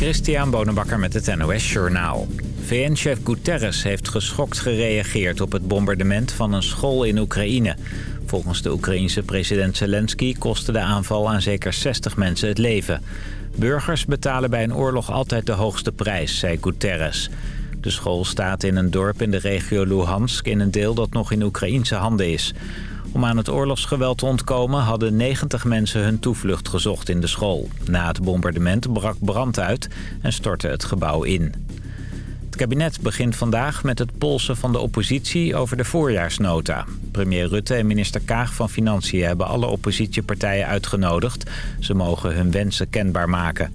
Christian Bonenbakker met het NOS Journaal. VN-chef Guterres heeft geschokt gereageerd op het bombardement van een school in Oekraïne. Volgens de Oekraïense president Zelensky kostte de aanval aan zeker 60 mensen het leven. Burgers betalen bij een oorlog altijd de hoogste prijs, zei Guterres. De school staat in een dorp in de regio Luhansk in een deel dat nog in Oekraïense handen is. Om aan het oorlogsgeweld te ontkomen hadden 90 mensen hun toevlucht gezocht in de school. Na het bombardement brak brand uit en stortte het gebouw in. Het kabinet begint vandaag met het polsen van de oppositie over de voorjaarsnota. Premier Rutte en minister Kaag van Financiën hebben alle oppositiepartijen uitgenodigd. Ze mogen hun wensen kenbaar maken.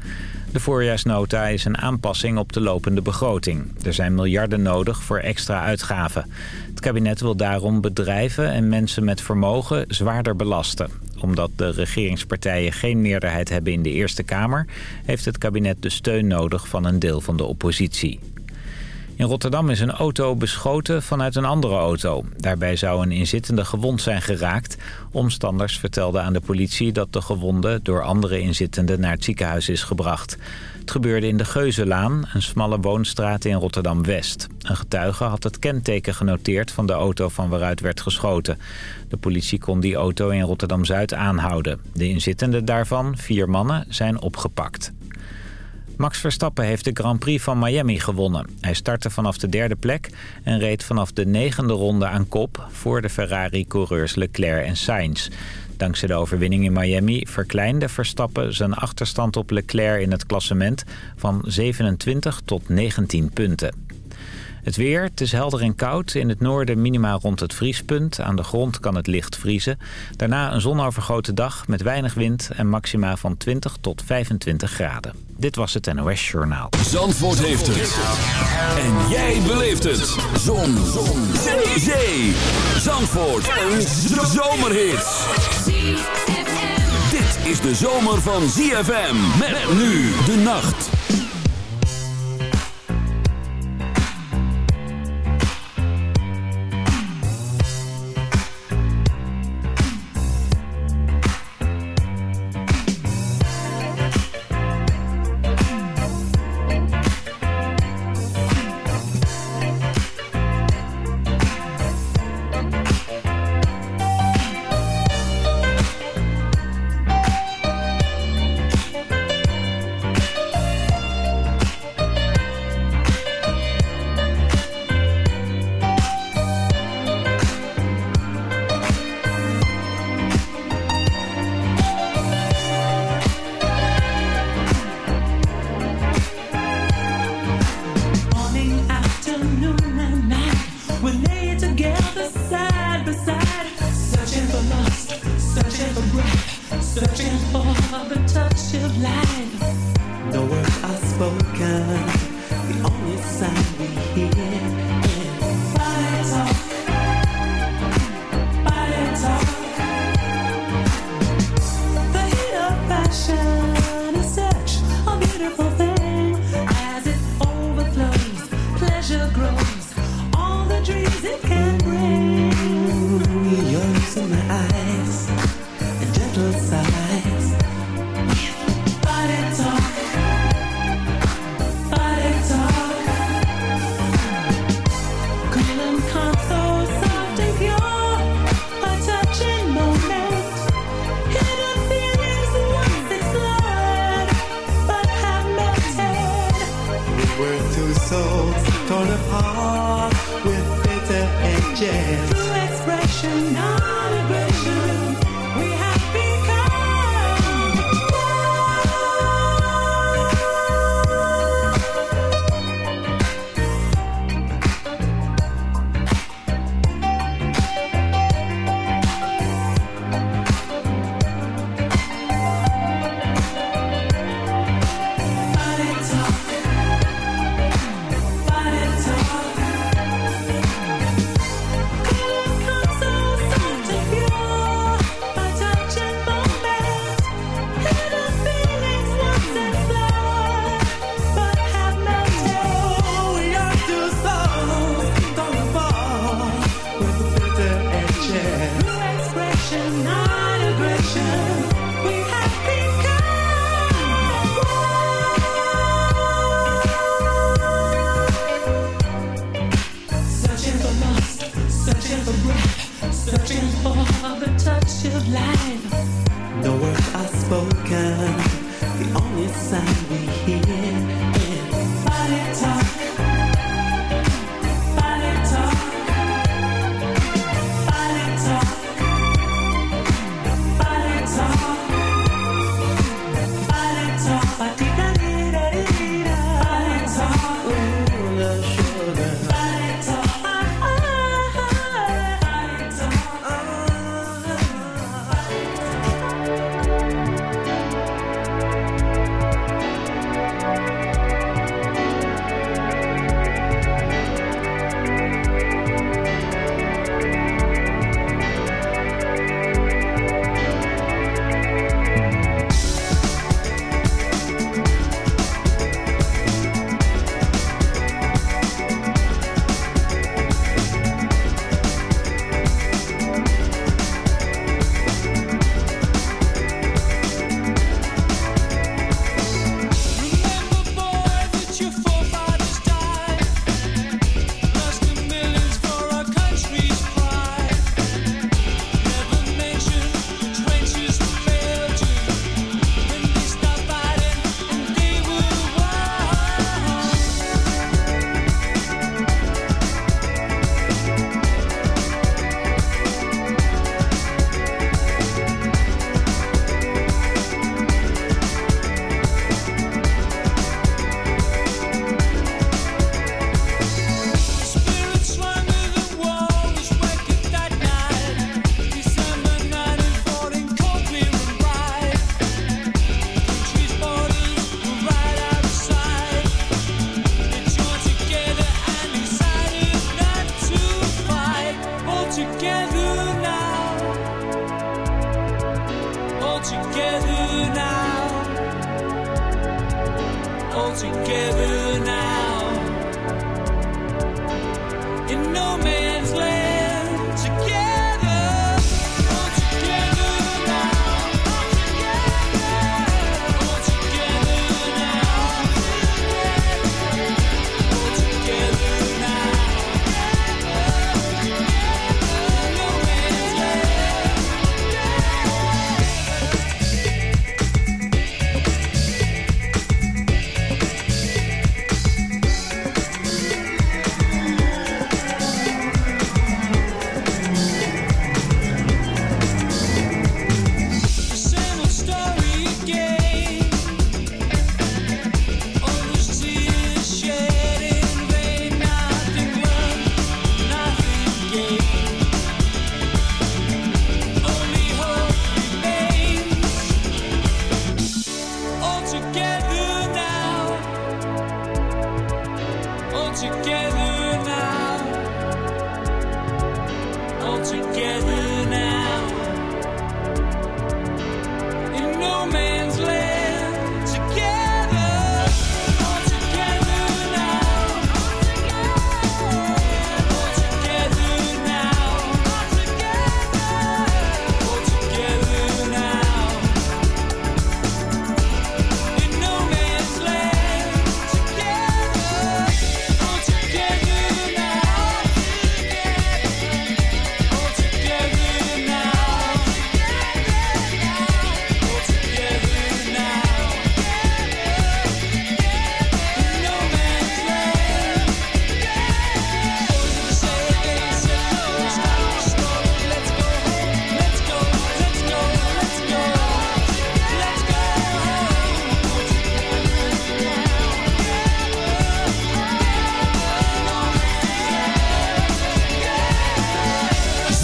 De voorjaarsnota is een aanpassing op de lopende begroting. Er zijn miljarden nodig voor extra uitgaven. Het kabinet wil daarom bedrijven en mensen met vermogen zwaarder belasten. Omdat de regeringspartijen geen meerderheid hebben in de Eerste Kamer... heeft het kabinet de steun nodig van een deel van de oppositie. In Rotterdam is een auto beschoten vanuit een andere auto. Daarbij zou een inzittende gewond zijn geraakt. Omstanders vertelden aan de politie dat de gewonde door andere inzittenden naar het ziekenhuis is gebracht. Het gebeurde in de Geuzelaan, een smalle woonstraat in Rotterdam-West. Een getuige had het kenteken genoteerd van de auto van waaruit werd geschoten. De politie kon die auto in Rotterdam-Zuid aanhouden. De inzittenden daarvan, vier mannen, zijn opgepakt. Max Verstappen heeft de Grand Prix van Miami gewonnen. Hij startte vanaf de derde plek en reed vanaf de negende ronde aan kop... voor de Ferrari-coureurs Leclerc en Sainz. Dankzij de overwinning in Miami verkleinde Verstappen zijn achterstand op Leclerc in het klassement... van 27 tot 19 punten. Het weer, het is helder en koud. In het noorden minima rond het vriespunt. Aan de grond kan het licht vriezen. Daarna een zonovergoten dag met weinig wind en maxima van 20 tot 25 graden. Dit was het NOS Journaal. Zandvoort heeft het. En jij beleeft het. Zon. Zon. Zee. Zee. Zandvoort. Een zomerhit. Dit is de zomer van ZFM. Met nu de nacht.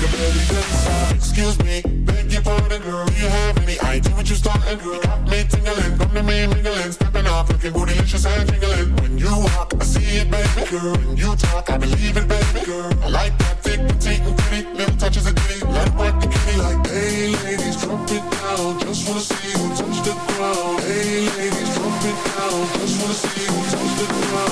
dancer. Excuse me, beg your pardon, girl. Do you have any idea what you're starting, girl? Got me tingling, come to me mingling, stepping off, looking bootylicious and jingling. When you walk, I see it, baby. girl. When you talk, I believe it, baby girl. I like that thick, petite, and pretty. Little touches of ditty. Let it work the kitty like, hey ladies, drop it down. Just wanna see you touch the ground. Hey ladies, drop it down. Just wanna see you touch the ground.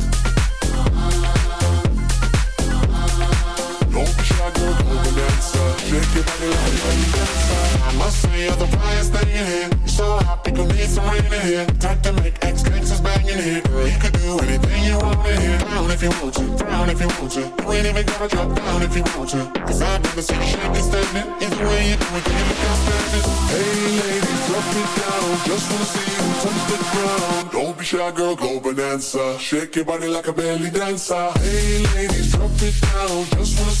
Shake your body like. I must say you're the thing in here. You're so hot, people need some rain in here. Time to make X gangsters bang in here. Girl, you could do anything you want in here. Down if you want to, down if you want to. You ain't even gotta drop down if you want to. Cause I've never seen you shaking standing. Either way you do it, can you? Hey ladies, drop it down. Just wanna see you touch the ground. Don't be shy, girl, go bonanza. Shake your body like a belly dancer. Hey ladies, drop it down. Just wanna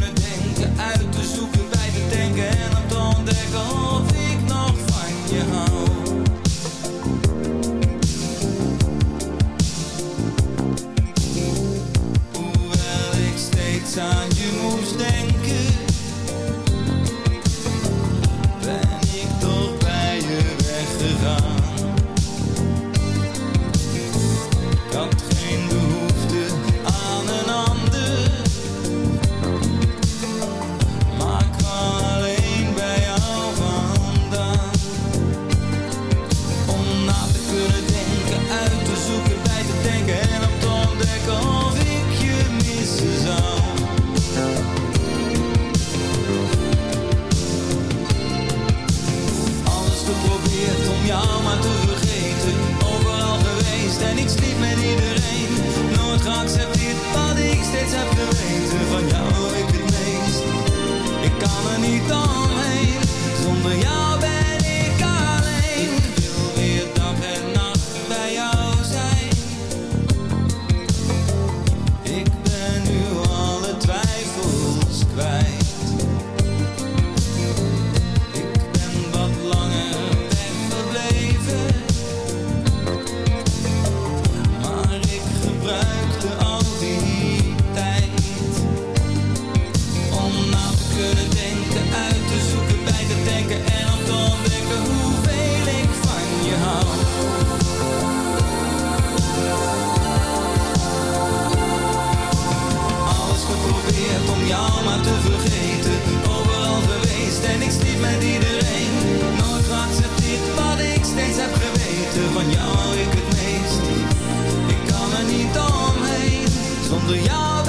Na te Van jou ik het meest. Ik kan er niet omheen Zonder jou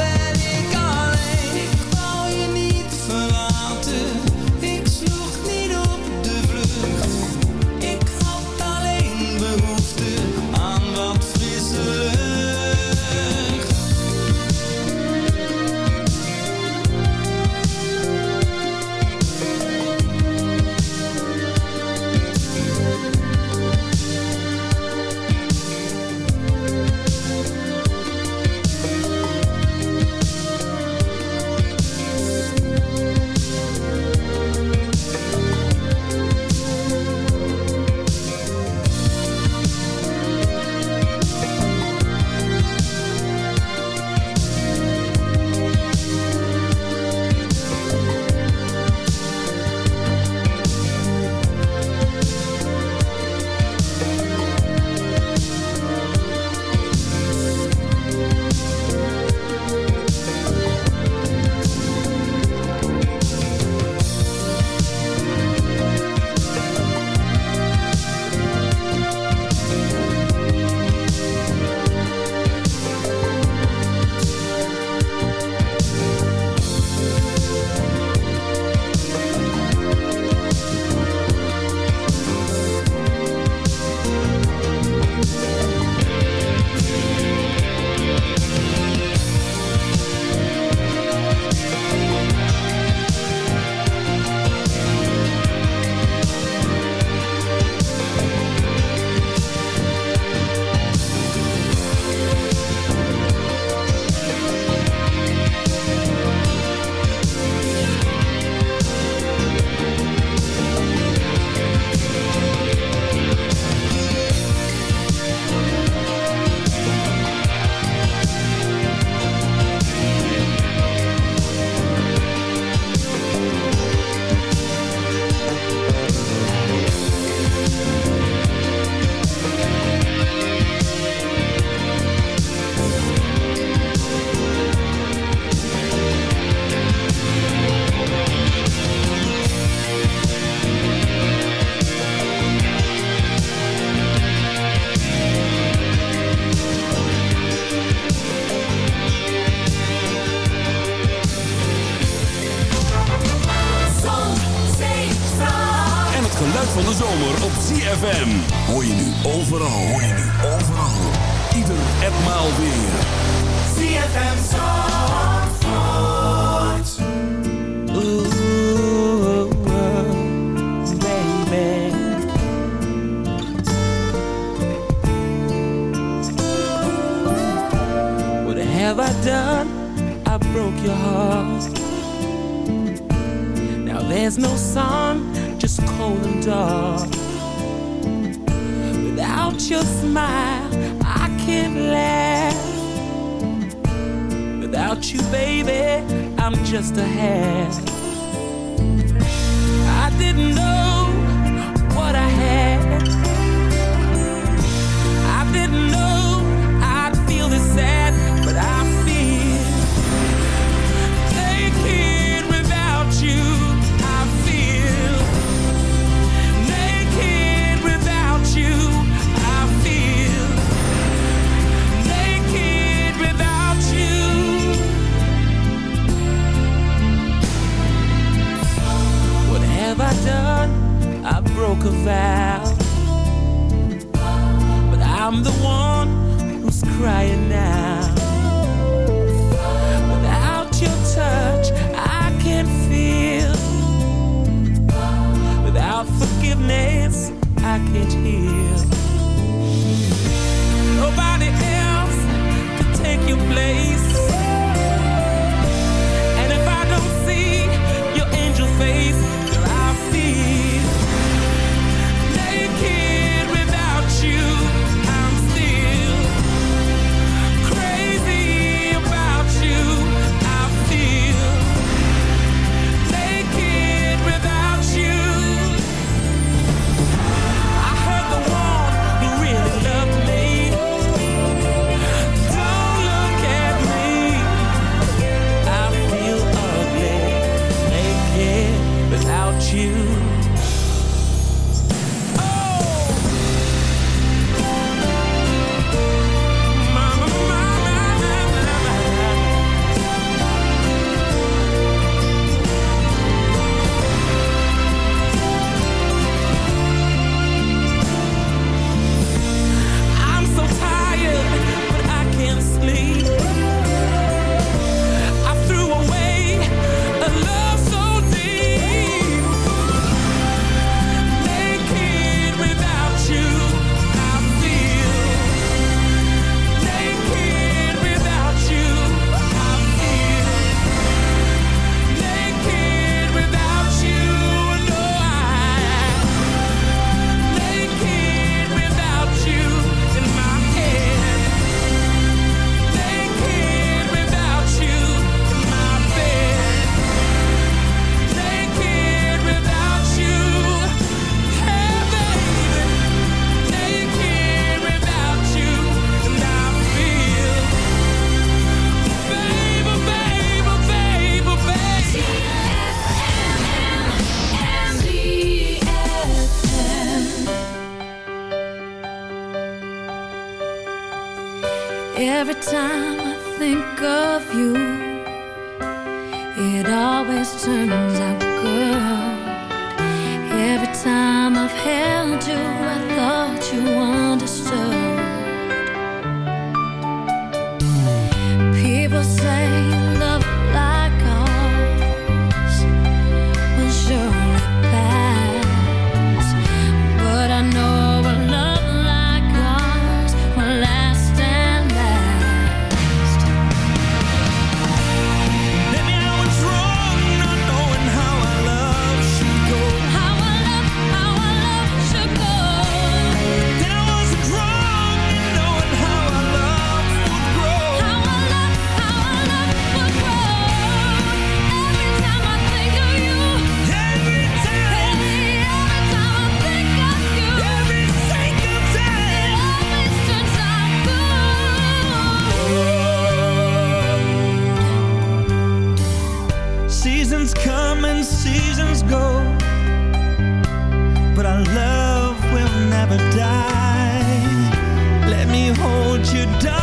hold you, darling,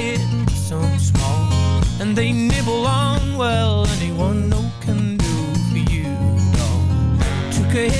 giant, some small, and they nibble on well anyone no can do for you, dog. Took a hit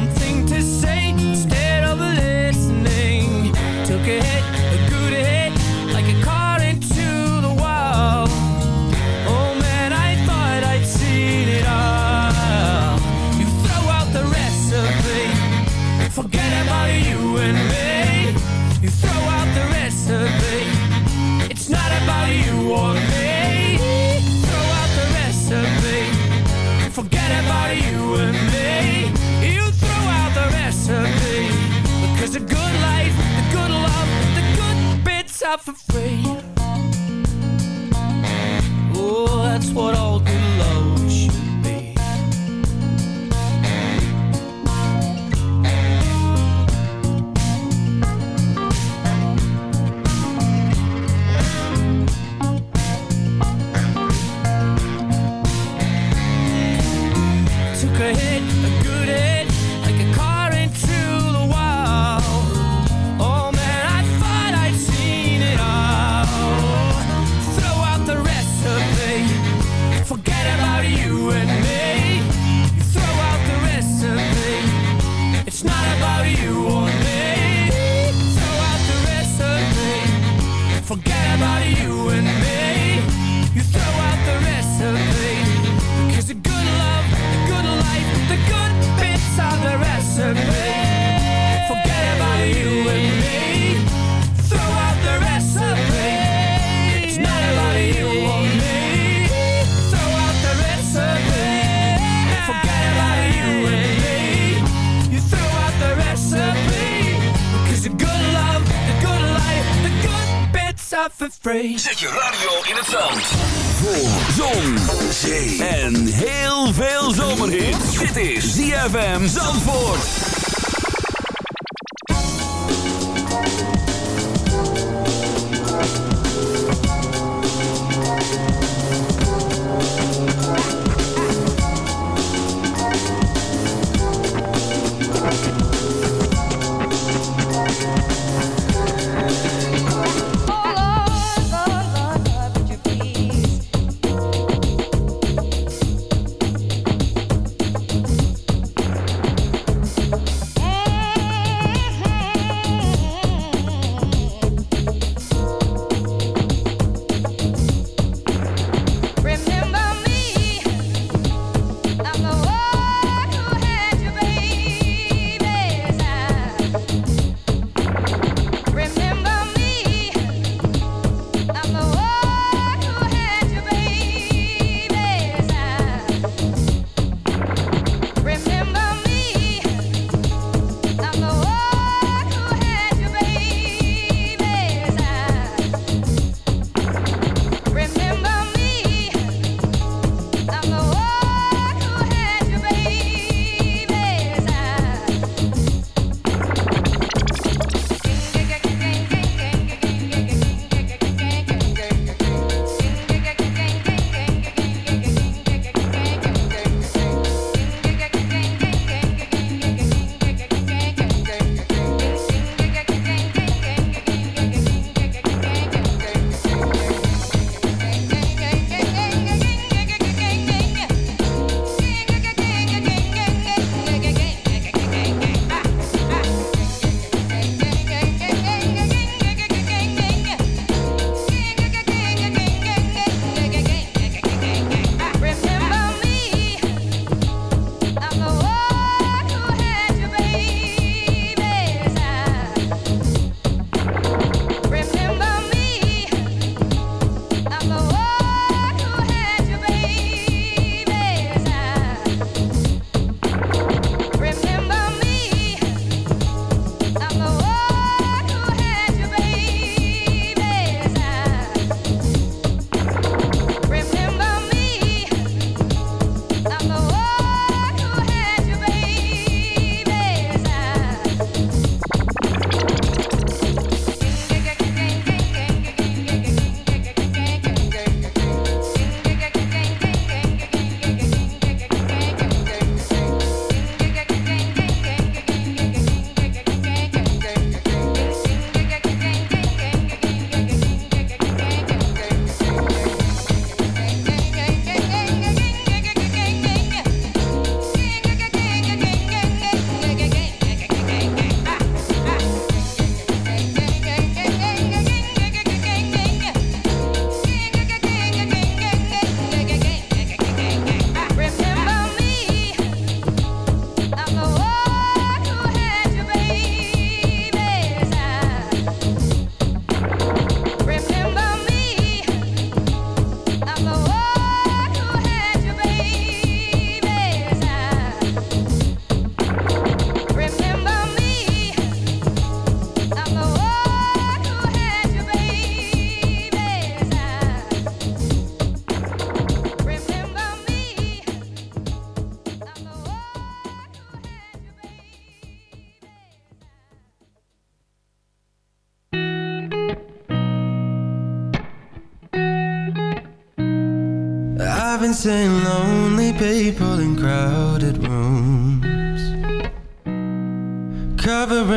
got for free. Oh, that's what I'll do.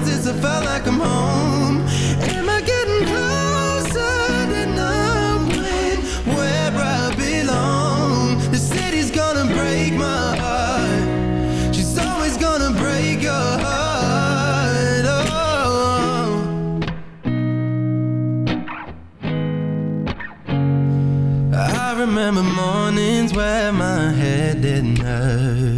I like I'm home Am I getting closer I belong? The city's gonna break my heart She's always gonna break your heart oh. I remember mornings where my head didn't hurt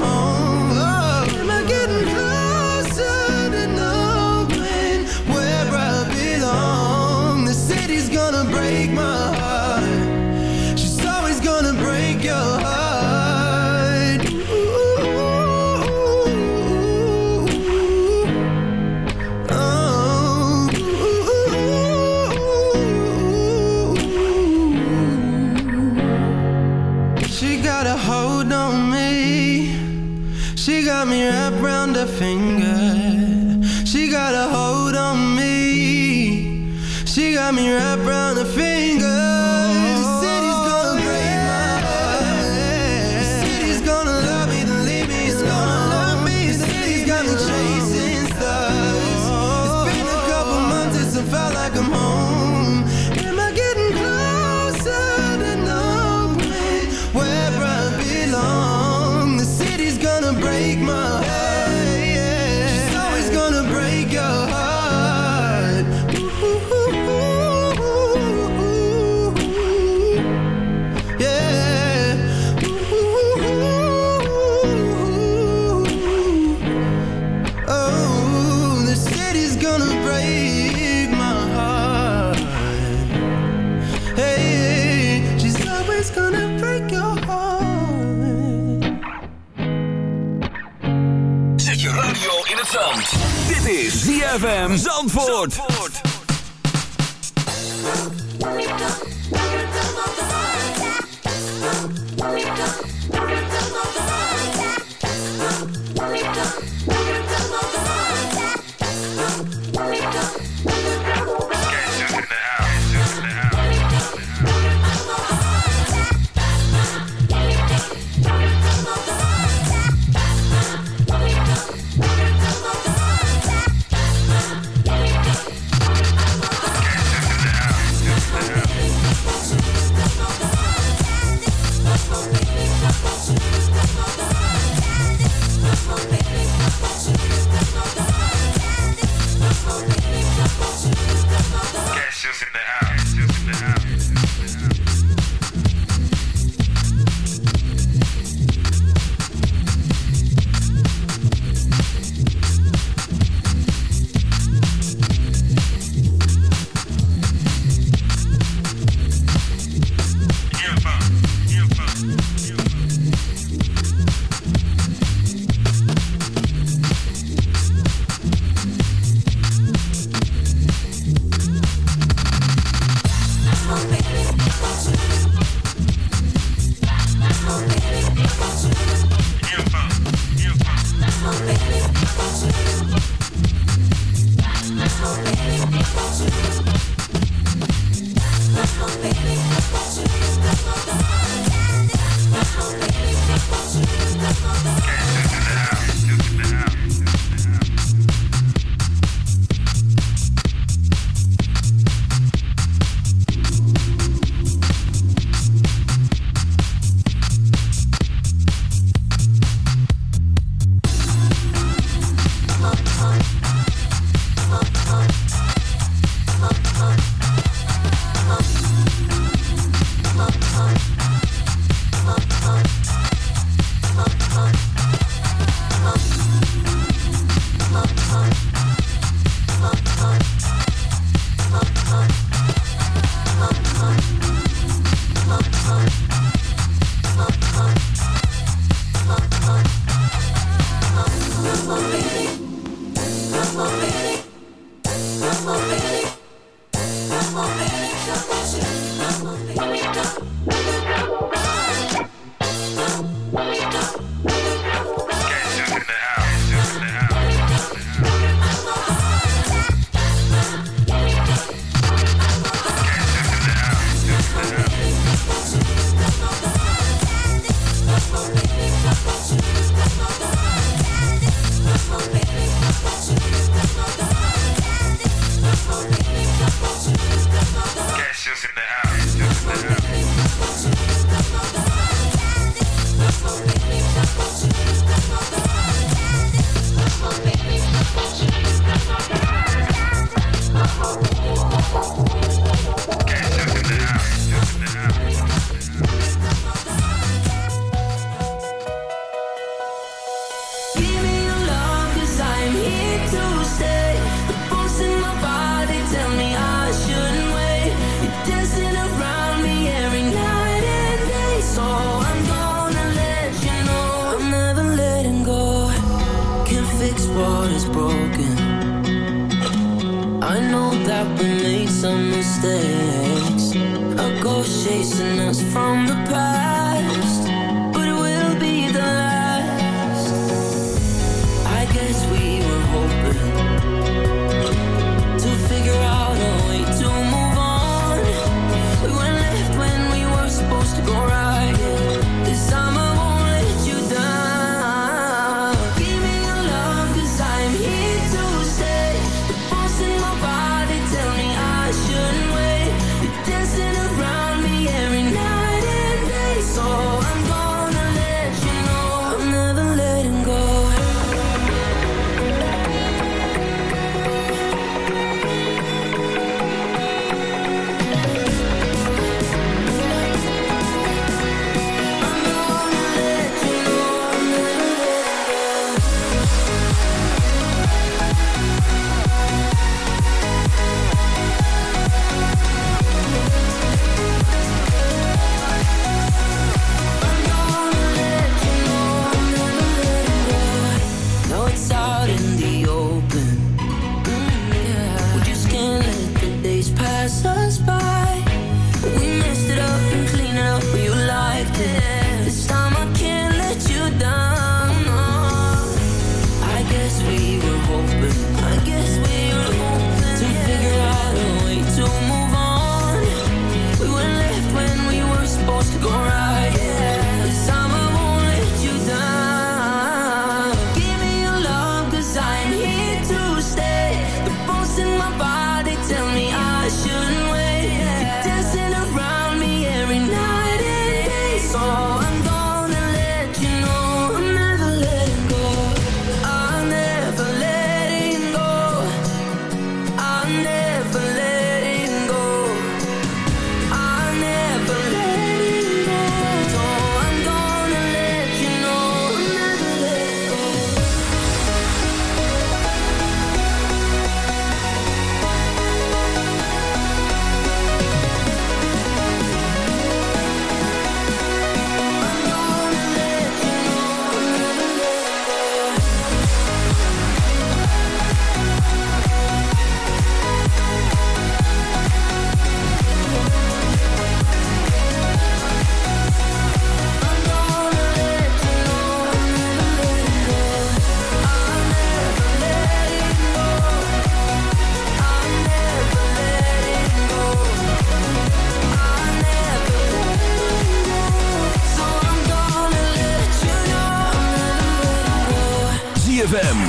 like Wrapped around her finger. ZFM Zandvoort.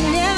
nothing ever